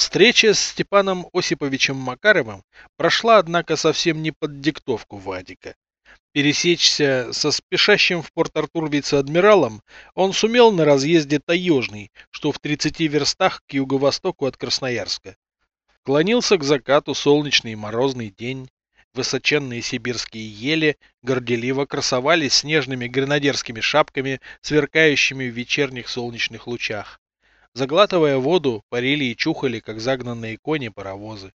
Встреча с Степаном Осиповичем Макаровым прошла, однако, совсем не под диктовку Вадика. Пересечься со спешащим в Порт-Артур вице-адмиралом он сумел на разъезде Таежный, что в 30 верстах к юго-востоку от Красноярска. Клонился к закату солнечный морозный день. Высоченные сибирские ели горделиво красовались снежными гренадерскими шапками, сверкающими в вечерних солнечных лучах. Заглатывая воду, парили и чухали, как загнанные кони паровозы.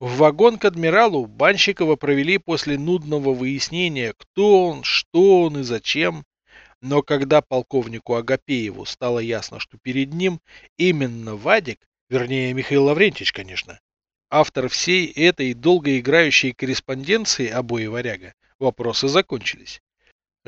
В вагон к адмиралу Банщикова провели после нудного выяснения, кто он, что он и зачем. Но когда полковнику Агапееву стало ясно, что перед ним именно Вадик, вернее Михаил Лаврентьевич, конечно, автор всей этой долгоиграющей корреспонденции обои варяга, вопросы закончились.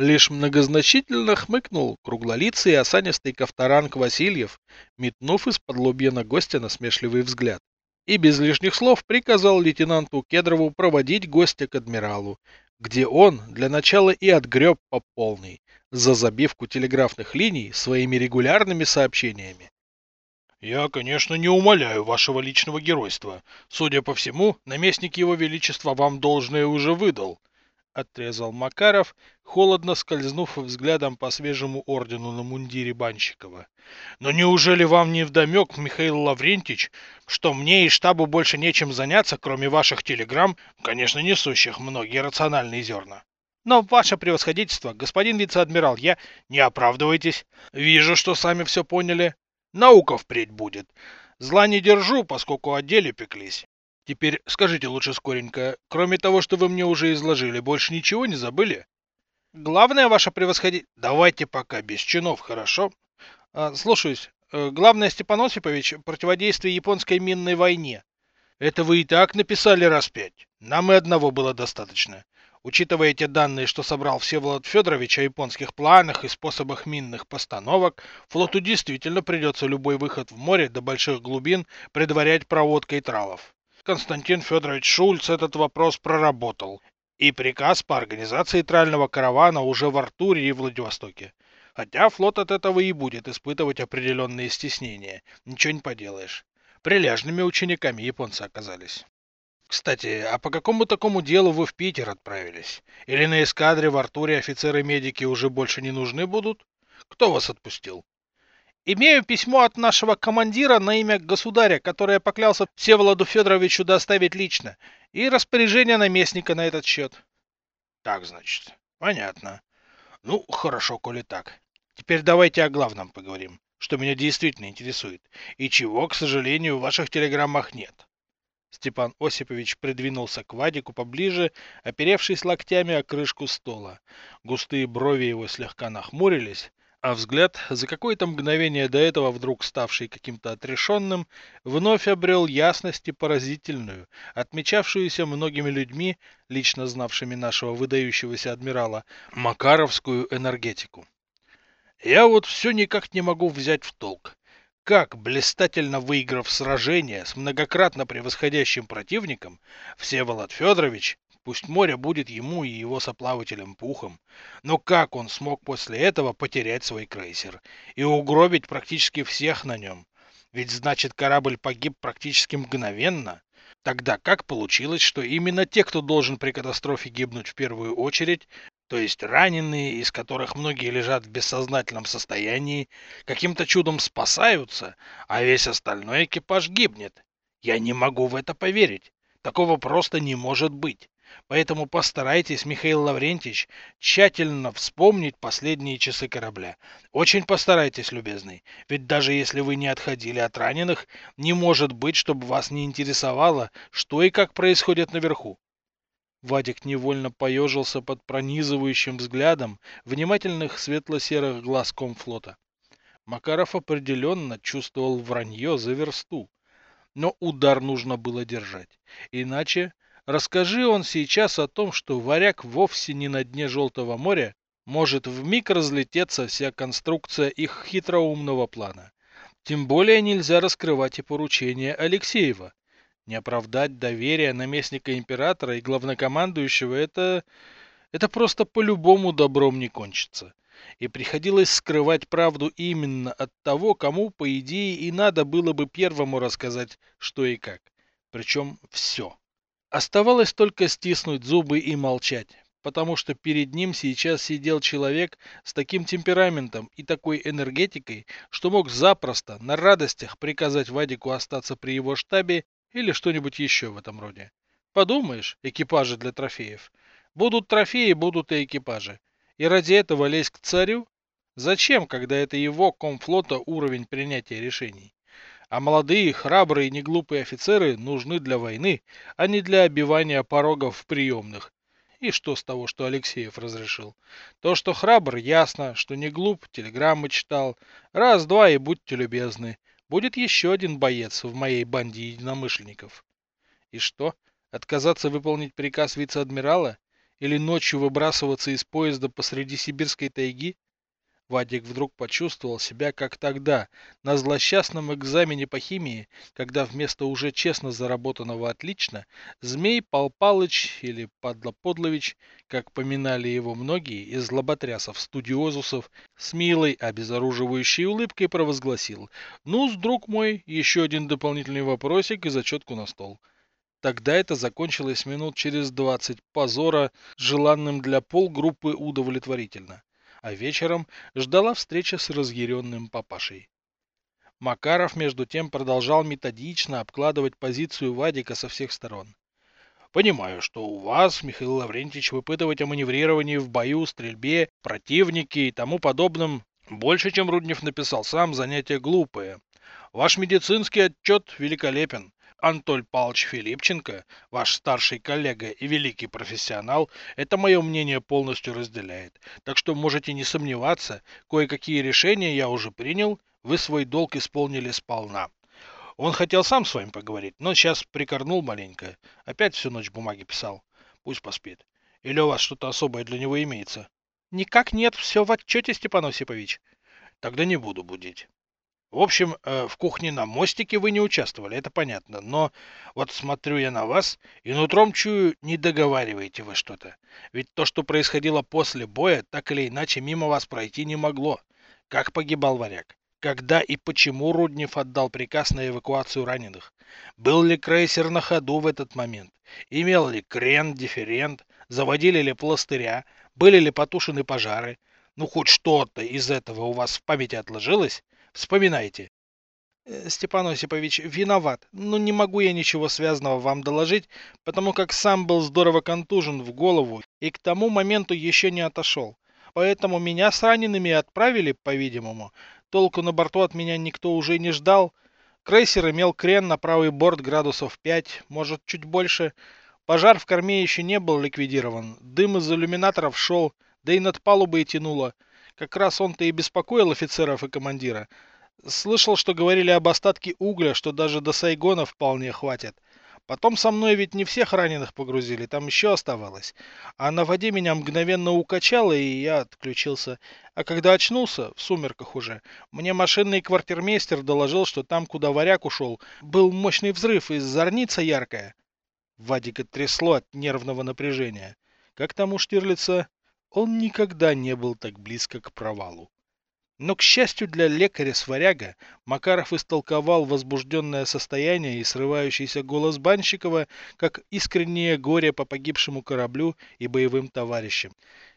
Лишь многозначительно хмыкнул круглолицый и осанистый Ковторанг Васильев, метнув из-под лобья на гостя насмешливый взгляд и без лишних слов приказал лейтенанту Кедрову проводить гостя к адмиралу, где он для начала и отгреб по полной за забивку телеграфных линий своими регулярными сообщениями. Я, конечно, не умоляю вашего личного геройства. Судя по всему, наместник его величества вам должное уже выдал, — отрезал Макаров, холодно скользнув взглядом по свежему ордену на мундире Банщикова. «Но неужели вам не вдомек, Михаил Лаврентич, что мне и штабу больше нечем заняться, кроме ваших телеграмм, конечно, несущих многие рациональные зерна?» Но, ваше превосходительство, господин вице-адмирал, я... Не оправдывайтесь. Вижу, что сами все поняли. Наука впредь будет. Зла не держу, поскольку о деле пеклись. Теперь скажите лучше скоренько, кроме того, что вы мне уже изложили, больше ничего не забыли? Главное, ваше превосходи... Давайте пока без чинов, хорошо? А, слушаюсь. Э, главное, Степан Осипович, противодействие японской минной войне. Это вы и так написали раз пять. Нам и одного было достаточно. Учитывая те данные, что собрал Всеволод Федорович о японских планах и способах минных постановок, флоту действительно придется любой выход в море до больших глубин предварять проводкой тралов. Константин Федорович Шульц этот вопрос проработал. И приказ по организации трального каравана уже в Артуре и Владивостоке. Хотя флот от этого и будет испытывать определенные стеснения. Ничего не поделаешь. Прилежными учениками японцы оказались. Кстати, а по какому такому делу вы в Питер отправились? Или на эскадре в Артуре офицеры-медики уже больше не нужны будут? Кто вас отпустил? Имею письмо от нашего командира на имя государя, которое поклялся Всеволоду Федоровичу доставить лично, и распоряжение наместника на этот счет. Так, значит. Понятно. Ну, хорошо, коли так. Теперь давайте о главном поговорим, что меня действительно интересует, и чего, к сожалению, в ваших телеграммах нет. Степан Осипович придвинулся к Вадику поближе, оперевшись локтями о крышку стола. Густые брови его слегка нахмурились, а взгляд, за какое-то мгновение до этого вдруг ставший каким-то отрешенным, вновь обрел ясность и поразительную, отмечавшуюся многими людьми, лично знавшими нашего выдающегося адмирала, макаровскую энергетику. Я вот все никак не могу взять в толк. Как, блистательно выиграв сражение с многократно превосходящим противником, Всеволод Федорович Пусть море будет ему и его соплавателям пухом. Но как он смог после этого потерять свой крейсер и угробить практически всех на нем? Ведь значит корабль погиб практически мгновенно. Тогда как получилось, что именно те, кто должен при катастрофе гибнуть в первую очередь, то есть раненые, из которых многие лежат в бессознательном состоянии, каким-то чудом спасаются, а весь остальной экипаж гибнет? Я не могу в это поверить. Такого просто не может быть. Поэтому постарайтесь, Михаил Лаврентьевич, тщательно вспомнить последние часы корабля. Очень постарайтесь, любезный. Ведь даже если вы не отходили от раненых, не может быть, чтобы вас не интересовало, что и как происходит наверху. Вадик невольно поежился под пронизывающим взглядом внимательных светло-серых глаз комфлота. Макаров определенно чувствовал вранье за версту. Но удар нужно было держать. Иначе Расскажи он сейчас о том, что варяг вовсе не на дне Желтого моря, может вмиг разлететься вся конструкция их хитроумного плана. Тем более нельзя раскрывать и поручения Алексеева. Не оправдать доверие наместника императора и главнокомандующего это... это просто по-любому добром не кончится. и приходилось скрывать правду именно от того, кому, по идее, и надо было бы первому рассказать, что и как. Причем все. Оставалось только стиснуть зубы и молчать, потому что перед ним сейчас сидел человек с таким темпераментом и такой энергетикой, что мог запросто, на радостях приказать Вадику остаться при его штабе или что-нибудь еще в этом роде. Подумаешь, экипажи для трофеев. Будут трофеи, будут и экипажи. И ради этого лезть к царю? Зачем, когда это его комфлота уровень принятия решений? А молодые, храбрые, неглупые офицеры нужны для войны, а не для обивания порогов в приемных. И что с того, что Алексеев разрешил? То, что храбр, ясно, что не глуп, телеграммы читал. Раз-два и будьте любезны. Будет еще один боец в моей банде единомышленников. И что? Отказаться выполнить приказ вице-адмирала? Или ночью выбрасываться из поезда посреди сибирской тайги? Вадик вдруг почувствовал себя как тогда, на злосчастном экзамене по химии, когда вместо уже честно заработанного отлично, Змей Пал Палыч или Падла Подлович, как поминали его многие из лоботрясов-студиозусов, с милой, обезоруживающей улыбкой провозгласил «Ну, друг мой, еще один дополнительный вопросик и зачетку на стол». Тогда это закончилось минут через двадцать позора, желанным для полгруппы удовлетворительно а вечером ждала встреча с разъяренным папашей. Макаров, между тем, продолжал методично обкладывать позицию Вадика со всех сторон. Понимаю, что у вас, Михаил Лаврентьевич, выпытывать о маневрировании в бою, стрельбе, противнике и тому подобном больше, чем Руднев написал сам, занятие глупое. Ваш медицинский отчет великолепен. Антоль Павлович Филипченко, ваш старший коллега и великий профессионал, это мое мнение полностью разделяет. Так что можете не сомневаться, кое-какие решения я уже принял, вы свой долг исполнили сполна. Он хотел сам с вами поговорить, но сейчас прикорнул маленько. Опять всю ночь бумаги писал. Пусть поспит. Или у вас что-то особое для него имеется? Никак нет, все в отчете, Степан Осипович. Тогда не буду будить. В общем, э, в кухне на мостике вы не участвовали, это понятно. Но вот смотрю я на вас и нутром чую, не договариваете вы что-то. Ведь то, что происходило после боя, так или иначе мимо вас пройти не могло. Как погибал варяг? Когда и почему Руднев отдал приказ на эвакуацию раненых? Был ли крейсер на ходу в этот момент? Имел ли крен, дифферент? Заводили ли пластыря? Были ли потушены пожары? Ну, хоть что-то из этого у вас в памяти отложилось? Вспоминайте. Э, Степан Осипович, виноват, но не могу я ничего связанного вам доложить, потому как сам был здорово контужен в голову и к тому моменту еще не отошел. Поэтому меня с ранеными отправили, по-видимому. Толку на борту от меня никто уже не ждал. Крейсер имел крен на правый борт градусов 5, может чуть больше. Пожар в корме еще не был ликвидирован. Дым из иллюминаторов шел, да и над палубой тянуло. Как раз он-то и беспокоил офицеров и командира. Слышал, что говорили об остатке угля, что даже до Сайгона вполне хватит. Потом со мной ведь не всех раненых погрузили, там еще оставалось. А на воде меня мгновенно укачало, и я отключился. А когда очнулся, в сумерках уже, мне машинный квартирмейстер доложил, что там, куда варяг ушел, был мощный взрыв и зорница яркая. Вадика трясло от нервного напряжения. Как там у Штирлица? Он никогда не был так близко к провалу. Но, к счастью для лекаря-сваряга, Макаров истолковал возбужденное состояние и срывающийся голос Банщикова как искреннее горе по погибшему кораблю и боевым товарищам,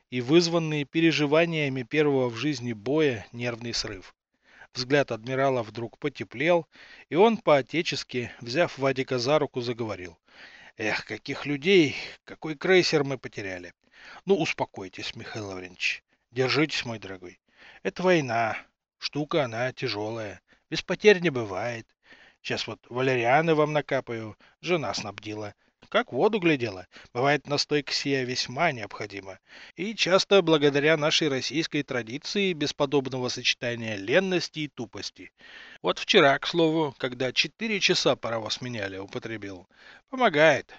и вызванные переживаниями первого в жизни боя нервный срыв. Взгляд адмирала вдруг потеплел, и он по-отечески, взяв Вадика за руку, заговорил. «Эх, каких людей, какой крейсер мы потеряли! Ну, успокойтесь, Михаил Лаврентьевич. Держитесь, мой дорогой. Это война. Штука она тяжелая. Без потерь не бывает. Сейчас вот валерианы вам накапаю. Жена снабдила. Как воду глядела. Бывает, настойка сия весьма необходима. И часто благодаря нашей российской традиции бесподобного сочетания ленности и тупости. Вот вчера, к слову, когда четыре часа паровоз меняли, употребил. Помогает.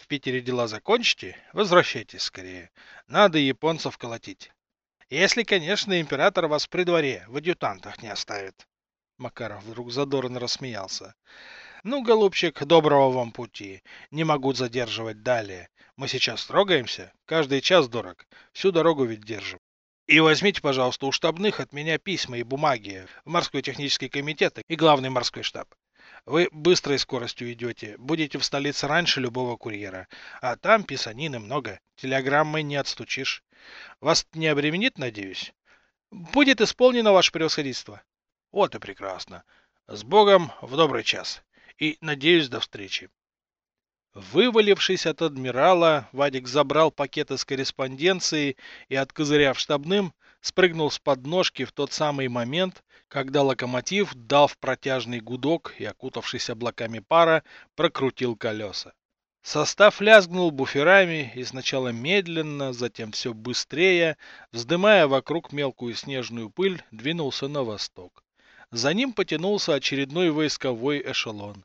В Питере дела закончите, возвращайтесь скорее. Надо японцев колотить. Если, конечно, император вас при дворе в адъютантах не оставит. Макаров вдруг задорно рассмеялся. Ну, голубчик, доброго вам пути. Не могу задерживать далее. Мы сейчас трогаемся. Каждый час дорог. Всю дорогу ведь держим. И возьмите, пожалуйста, у штабных от меня письма и бумаги в морской технический комитет и главный морской штаб. Вы быстрой скоростью идете, будете в столице раньше любого курьера. А там писанины много, телеграммой не отстучишь. Вас не обременит, надеюсь? Будет исполнено ваше превосходительство. Вот и прекрасно. С Богом в добрый час. И надеюсь до встречи. Вывалившись от адмирала, Вадик забрал пакеты с корреспонденцией и, откозыряв штабным, спрыгнул с подножки в тот самый момент, когда локомотив, дав протяжный гудок и, окутавшись облаками пара, прокрутил колеса. Состав лязгнул буферами и сначала медленно, затем все быстрее, вздымая вокруг мелкую снежную пыль, двинулся на восток. За ним потянулся очередной войсковой эшелон.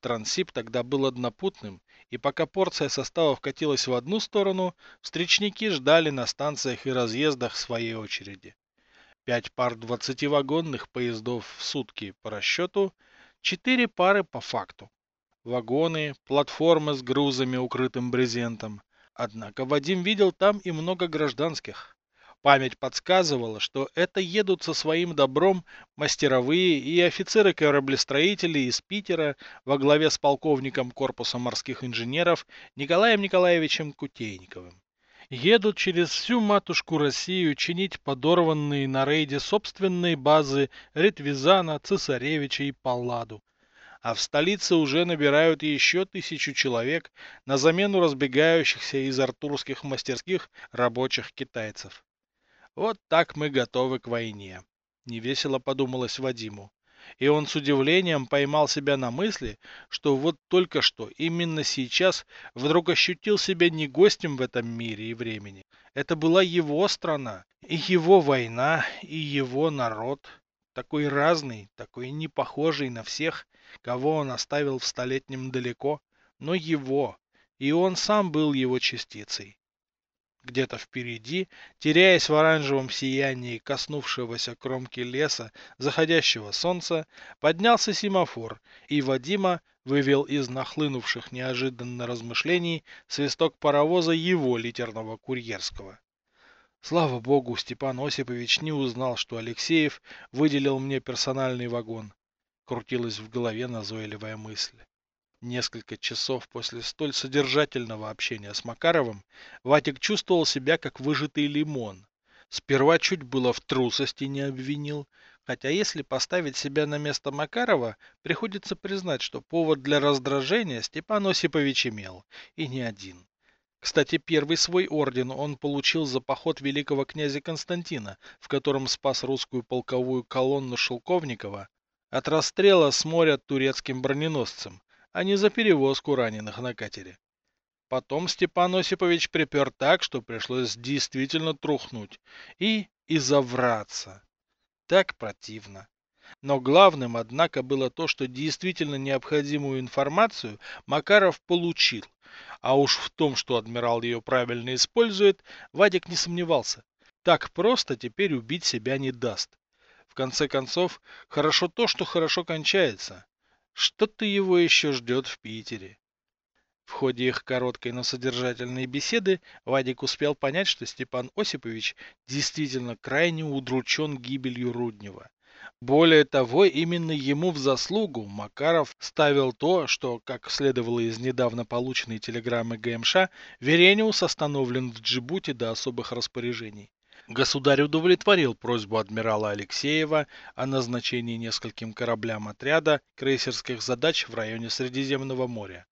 Трансип тогда был однопутным, и пока порция состава вкатилась в одну сторону, встречники ждали на станциях и разъездах своей очереди. Пять пар двадцативагонных поездов в сутки по расчету, четыре пары по факту. Вагоны, платформы с грузами, укрытым брезентом. Однако Вадим видел там и много гражданских. Память подсказывала, что это едут со своим добром мастеровые и офицеры-кораблестроители из Питера во главе с полковником корпуса морских инженеров Николаем Николаевичем Кутейниковым. Едут через всю матушку Россию чинить подорванные на рейде собственные базы Ретвизана, Цесаревича и Палладу. А в столице уже набирают еще тысячу человек на замену разбегающихся из артурских мастерских рабочих китайцев. Вот так мы готовы к войне. Невесело подумалось Вадиму. И он с удивлением поймал себя на мысли, что вот только что, именно сейчас, вдруг ощутил себя не гостем в этом мире и времени. Это была его страна, и его война, и его народ. Такой разный, такой не похожий на всех, кого он оставил в столетнем далеко, но его, и он сам был его частицей. Где-то впереди, теряясь в оранжевом сиянии коснувшегося кромки леса заходящего солнца, поднялся семафор, и Вадима вывел из нахлынувших неожиданно размышлений свисток паровоза его литерного курьерского. Слава богу, Степан Осипович не узнал, что Алексеев выделил мне персональный вагон. Крутилась в голове назойливая мысль. Несколько часов после столь содержательного общения с Макаровым Ватик чувствовал себя как выжатый лимон. Сперва чуть было в трусости не обвинил, хотя если поставить себя на место Макарова, приходится признать, что повод для раздражения Степан Осипович имел, и не один. Кстати, первый свой орден он получил за поход великого князя Константина, в котором спас русскую полковую колонну Шелковникова от расстрела с моря турецким броненосцем, а не за перевозку раненых на катере. Потом Степан Осипович припер так, что пришлось действительно трухнуть и изовраться. Так противно. Но главным, однако, было то, что действительно необходимую информацию Макаров получил. А уж в том, что адмирал ее правильно использует, Вадик не сомневался. Так просто теперь убить себя не даст. В конце концов, хорошо то, что хорошо кончается. Что-то его еще ждет в Питере. В ходе их короткой, но содержательной беседы Вадик успел понять, что Степан Осипович действительно крайне удручен гибелью Руднева. Более того, именно ему в заслугу Макаров ставил то, что, как следовало из недавно полученной телеграммы ГМШ, Верениус остановлен в Джибути до особых распоряжений. Государь удовлетворил просьбу адмирала Алексеева о назначении нескольким кораблям отряда крейсерских задач в районе Средиземного моря.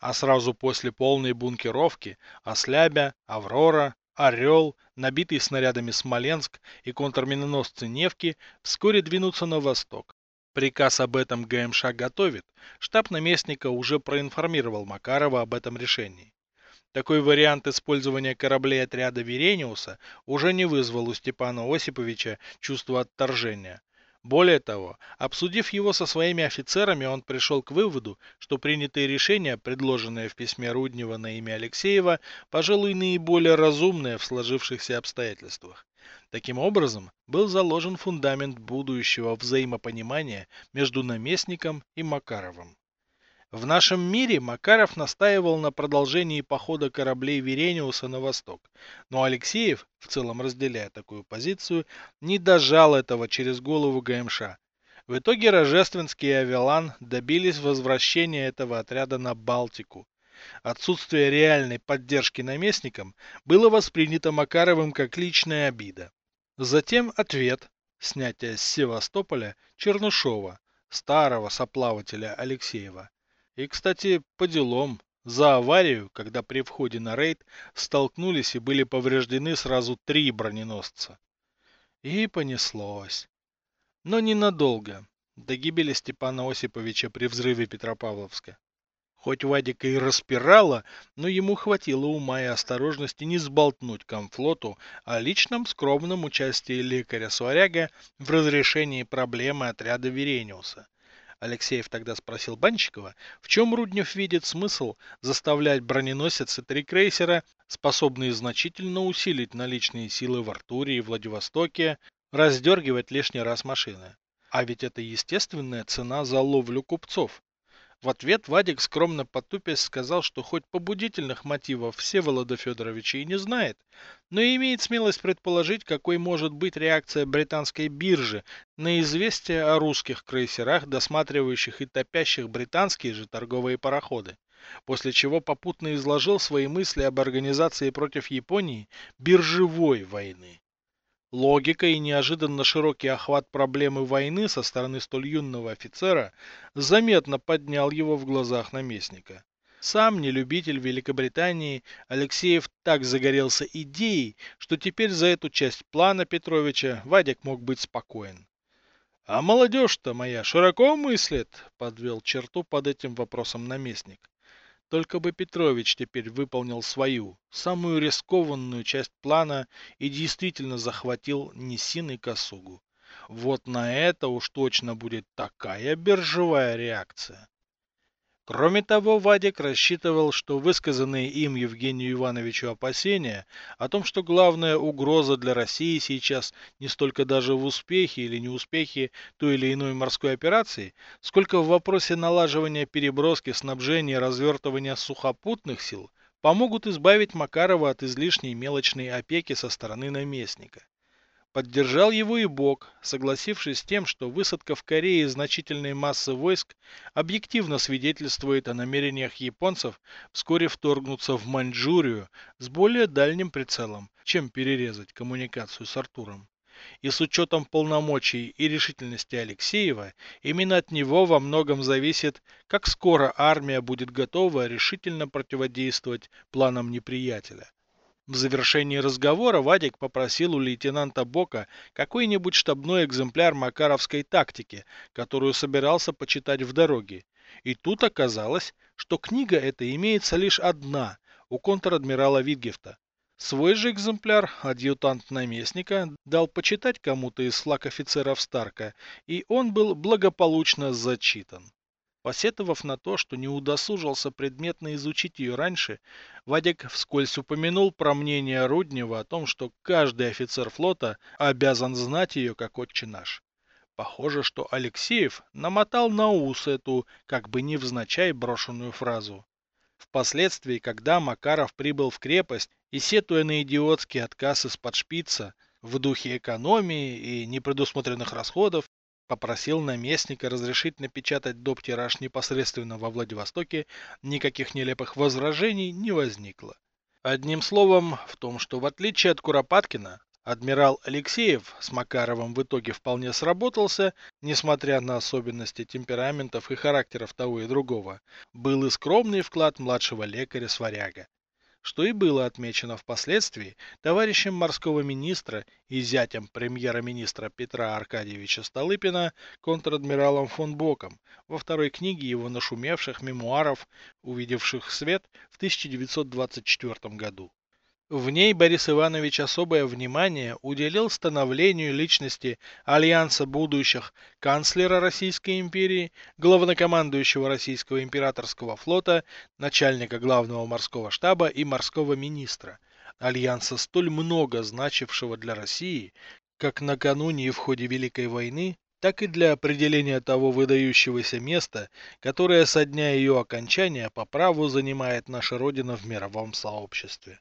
А сразу после полной бункеровки Ослябя, Аврора, Орел, набитый снарядами Смоленск и контрминоносцы Невки вскоре двинутся на восток. Приказ об этом ГМШ готовит. Штаб наместника уже проинформировал Макарова об этом решении. Такой вариант использования кораблей отряда Верениуса уже не вызвал у Степана Осиповича чувства отторжения. Более того, обсудив его со своими офицерами, он пришел к выводу, что принятые решения, предложенные в письме Руднева на имя Алексеева, пожалуй, наиболее разумные в сложившихся обстоятельствах. Таким образом, был заложен фундамент будущего взаимопонимания между наместником и Макаровым. В нашем мире Макаров настаивал на продолжении похода кораблей Верениуса на восток, но Алексеев, в целом разделяя такую позицию, не дожал этого через голову ГМШ. В итоге Рожественский и Авелан добились возвращения этого отряда на Балтику. Отсутствие реальной поддержки наместникам было воспринято Макаровым как личная обида. Затем ответ – снятие с Севастополя Чернышова, старого соплавателя Алексеева. И, кстати, по делам. За аварию, когда при входе на рейд столкнулись и были повреждены сразу три броненосца. И понеслось. Но ненадолго. До гибели Степана Осиповича при взрыве Петропавловска. Хоть Вадика и распирала, но ему хватило ума и осторожности не сболтнуть комфлоту о личном скромном участии лекаря-сваряга в разрешении проблемы отряда Верениуса. Алексеев тогда спросил Банщикова, в чем Руднев видит смысл заставлять броненосец и три крейсера, способные значительно усилить наличные силы в Артуре и Владивостоке, раздергивать лишний раз машины. А ведь это естественная цена за ловлю купцов. В ответ Вадик скромно потупясь сказал, что хоть побудительных мотивов Всеволода Федоровича и не знает, но имеет смелость предположить, какой может быть реакция британской биржи на известие о русских крейсерах, досматривающих и топящих британские же торговые пароходы. После чего попутно изложил свои мысли об организации против Японии биржевой войны. Логика и неожиданно широкий охват проблемы войны со стороны столь юного офицера заметно поднял его в глазах наместника. Сам не любитель Великобритании, Алексеев так загорелся идеей, что теперь за эту часть плана Петровича Вадик мог быть спокоен. «А молодежь-то моя широко мыслит», — подвел черту под этим вопросом наместник. Только бы Петрович теперь выполнил свою, самую рискованную часть плана и действительно захватил Нисин и Косугу. Вот на это уж точно будет такая биржевая реакция. Кроме того, Вадик рассчитывал, что высказанные им Евгению Ивановичу опасения о том, что главная угроза для России сейчас не столько даже в успехе или неуспехе той или иной морской операции, сколько в вопросе налаживания переброски, снабжения, развертывания сухопутных сил, помогут избавить Макарова от излишней мелочной опеки со стороны наместника. Поддержал его и Бог, согласившись с тем, что высадка в Корее значительной массы войск объективно свидетельствует о намерениях японцев вскоре вторгнуться в Маньчжурию с более дальним прицелом, чем перерезать коммуникацию с Артуром. И с учетом полномочий и решительности Алексеева, именно от него во многом зависит, как скоро армия будет готова решительно противодействовать планам неприятеля. В завершении разговора Вадик попросил у лейтенанта Бока какой-нибудь штабной экземпляр макаровской тактики, которую собирался почитать в дороге. И тут оказалось, что книга эта имеется лишь одна, у контр-адмирала Витгефта. Свой же экземпляр адъютант наместника дал почитать кому-то из флаг офицеров Старка, и он был благополучно зачитан. Посетовав на то, что не удосужился предметно изучить ее раньше, Вадик вскользь упомянул про мнение Руднева о том, что каждый офицер флота обязан знать ее как отче наш. Похоже, что Алексеев намотал на ус эту, как бы невзначай, брошенную фразу. Впоследствии, когда Макаров прибыл в крепость и, сетуя на идиотский отказ из-под шпица, в духе экономии и непредусмотренных расходов, Попросил наместника разрешить напечатать доп. тираж непосредственно во Владивостоке, никаких нелепых возражений не возникло. Одним словом, в том, что в отличие от Куропаткина, адмирал Алексеев с Макаровым в итоге вполне сработался, несмотря на особенности темпераментов и характеров того и другого, был и скромный вклад младшего лекаря-сваряга что и было отмечено впоследствии товарищем морского министра и зятем премьера-министра Петра Аркадьевича Столыпина контр-адмиралом фон Боком во второй книге его нашумевших мемуаров, увидевших свет в 1924 году. В ней Борис Иванович особое внимание уделил становлению личности Альянса будущих канцлера Российской империи, главнокомандующего Российского императорского флота, начальника главного морского штаба и морского министра. Альянса столь много значившего для России, как накануне и в ходе Великой войны, так и для определения того выдающегося места, которое со дня ее окончания по праву занимает наша Родина в мировом сообществе.